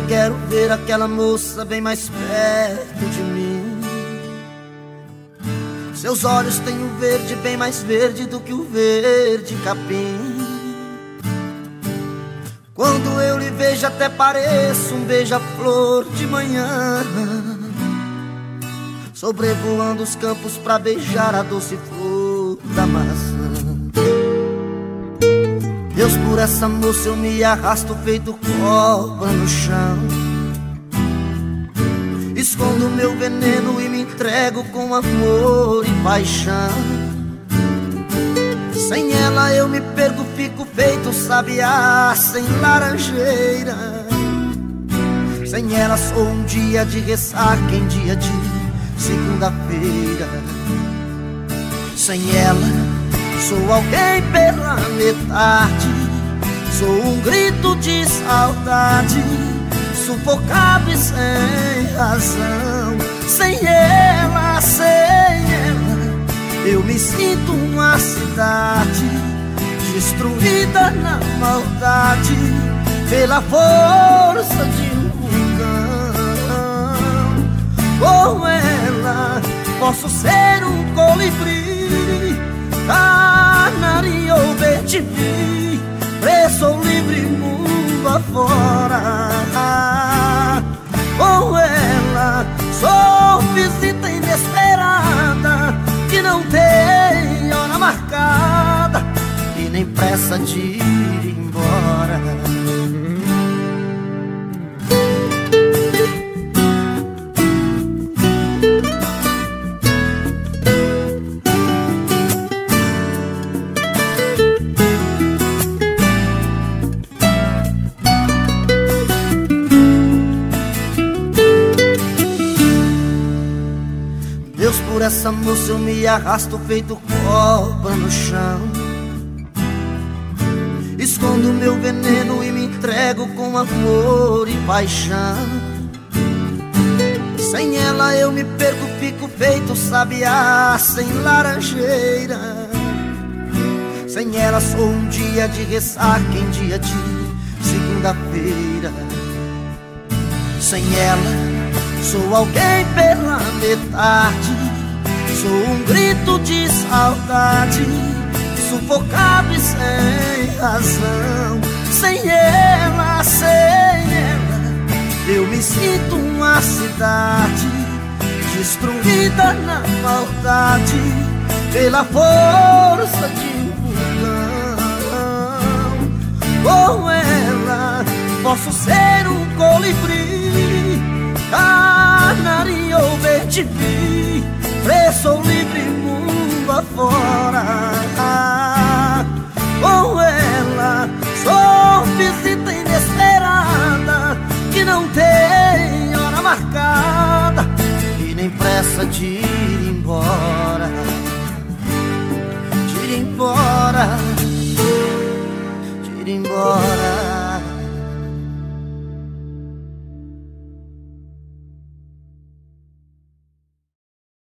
quero ver aquela moça bem mais perto de mim. Seus olhos têm um verde bem mais verde do que o verde capim. Quando eu lhe vejo até pareço um beija-flor de manhã Sobrevoando os campos pra beijar a doce flor da maçã Deus, por essa moça eu me arrasto feito cobra no chão Escondo meu veneno e me entrego com amor e paixão sem ela eu me perco, fico feito sabiá sem laranjeira. Sem ela sou um dia de ressaca em dia de segunda-feira. Sem ela sou alguém pela metade. Sou um grito de saudade, sufocado e sem razão. Sem ela, sem ela eu me sinto uma cidade destruída na maldade pela força de afora. Com ela sou visita inesperada que não tem hora marcada e nem pressa de por essa moça eu me arrasto feito cobra no chão. Escondo meu veneno e me entrego com amor e paixão. Sem ela eu me perco, fico feito sabiá sem laranjeira. Sem ela sou um dia de ressaca em dia de segunda-feira. Sem ela sou alguém pela metade Sou um grito de saudade, sufocado e sem razão. Sem ela, sem ela, eu me sinto uma cidade destruída na maldade pela força de um vulcão. Com ela, posso ser um colibri, canarinho ou verde Preço livre mundo afora. Com ela sou visita inesperada Que não tem hora marcada E nem pressa de ir embora. De ir embora. De ir embora.